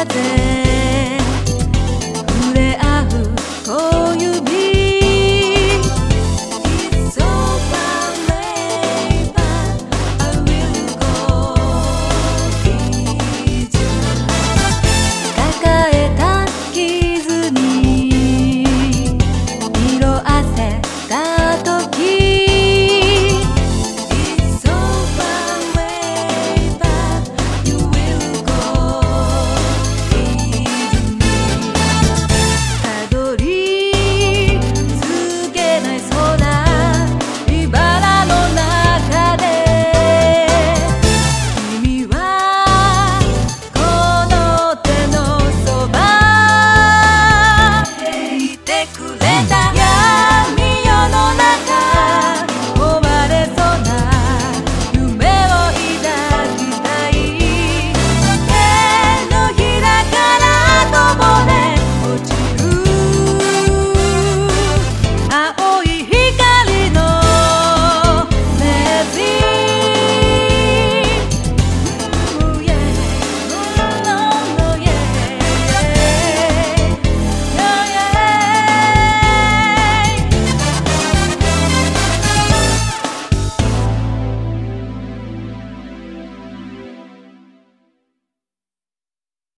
acuérdate.